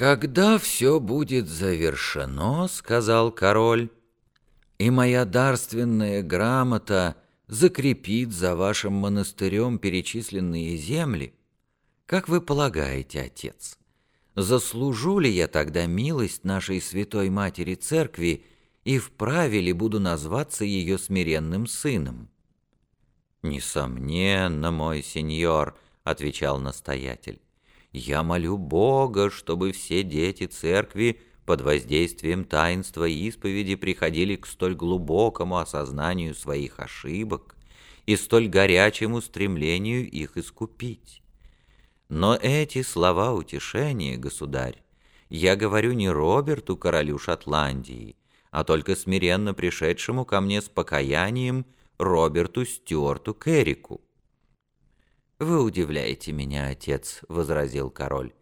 «Когда все будет завершено, — сказал король, — и моя дарственная грамота закрепит за вашим монастырем перечисленные земли, как вы полагаете, отец, заслужу ли я тогда милость нашей святой матери церкви и вправе ли буду назваться ее смиренным сыном?» «Несомненно, мой сеньор», — отвечал настоятель. «Я молю Бога, чтобы все дети церкви под воздействием таинства исповеди приходили к столь глубокому осознанию своих ошибок и столь горячему стремлению их искупить. Но эти слова утешения, государь, я говорю не Роберту, королю Шотландии, а только смиренно пришедшему ко мне с покаянием Роберту Стюарту Керрику. «Вы удивляете меня, отец», — возразил король.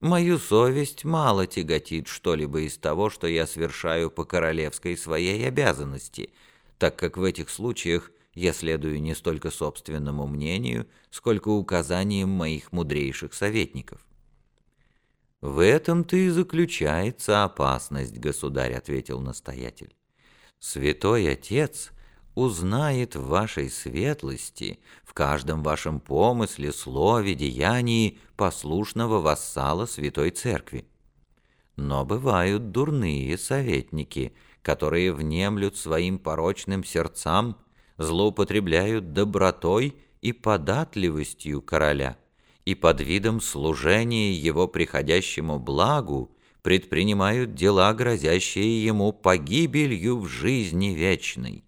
«Мою совесть мало тяготит что-либо из того, что я совершаю по королевской своей обязанности, так как в этих случаях я следую не столько собственному мнению, сколько указаниям моих мудрейших советников». «В этом-то и заключается опасность, государь», — ответил настоятель. «Святой Отец узнает в вашей светлости, в каждом вашем помысле, слове, деянии послушного вассала Святой Церкви. Но бывают дурные советники, которые внемлют своим порочным сердцам, злоупотребляют добротой и податливостью короля» и под видом служения его приходящему благу предпринимают дела, грозящие ему погибелью в жизни вечной.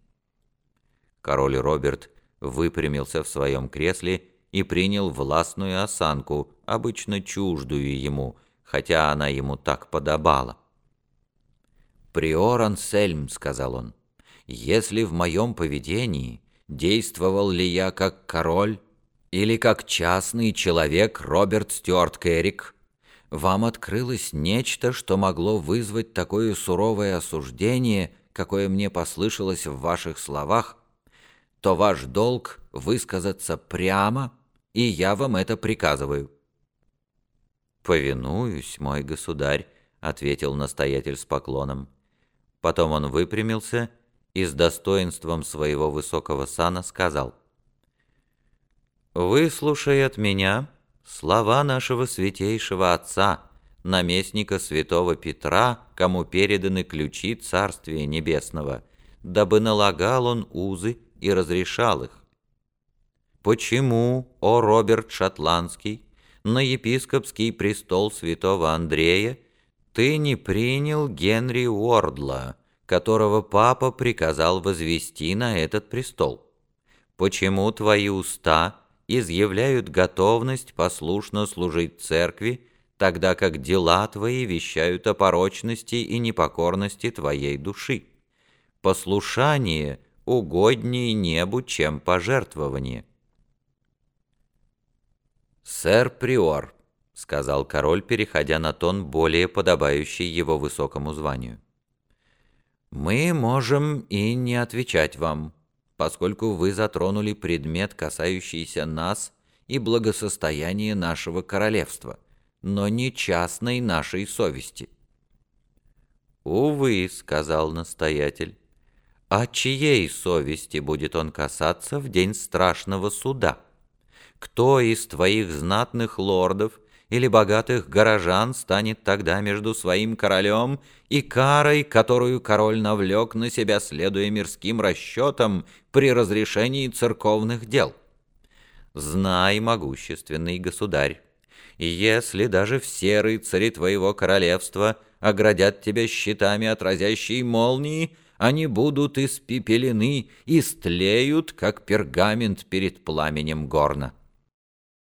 Король Роберт выпрямился в своем кресле и принял властную осанку, обычно чуждую ему, хотя она ему так подобала. «Приор Ансельм», — сказал он, — «если в моем поведении действовал ли я как король, или как частный человек Роберт Стюарт Керрик, вам открылось нечто, что могло вызвать такое суровое осуждение, какое мне послышалось в ваших словах, то ваш долг высказаться прямо, и я вам это приказываю». «Повинуюсь, мой государь», — ответил настоятель с поклоном. Потом он выпрямился и с достоинством своего высокого сана сказал — Выслушай от меня слова нашего святейшего отца, наместника святого Петра, кому переданы ключи Царствия Небесного, дабы налагал он узы и разрешал их. Почему, о Роберт Шотландский, на епископский престол святого Андрея ты не принял Генри Уордла, которого папа приказал возвести на этот престол? Почему твои уста изъявляют готовность послушно служить церкви, тогда как дела твои вещают о порочности и непокорности твоей души. Послушание угоднее небу, чем пожертвование. «Сэр Приор», — сказал король, переходя на тон, более подобающий его высокому званию, — «мы можем и не отвечать вам, поскольку вы затронули предмет, касающийся нас и благосостояния нашего королевства, но не частной нашей совести». «Увы», — сказал настоятель, — «а чьей совести будет он касаться в день страшного суда? Кто из твоих знатных лордов или богатых горожан станет тогда между своим королем и карой, которую король навлек на себя, следуя мирским расчетам при разрешении церковных дел. Знай, могущественный государь, если даже все рыцари твоего королевства оградят тебя щитами отразящей молнии, они будут испепелены и стлеют, как пергамент перед пламенем горна.